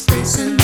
space and